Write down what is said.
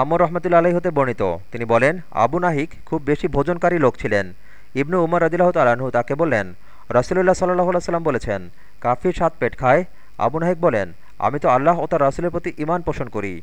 আমর রহমতুল্লা আলহী হতে বর্ণিত। তিনি বলেন, আবু নাহিক খুব বেশি ভোজনকারী লোক ছিলেন। ইবনু উমর রদিল্লাহ তালাহু তাকে বললেন রসুল্লাহ সাল্লাহ সাল্লাম বলেছেন, কাফির সাত পেট খায়। আবু নাহিক বলেন, আমি তো আল্লাহ ও তার রাসুলের প্রতি ইমান পোষণ করি।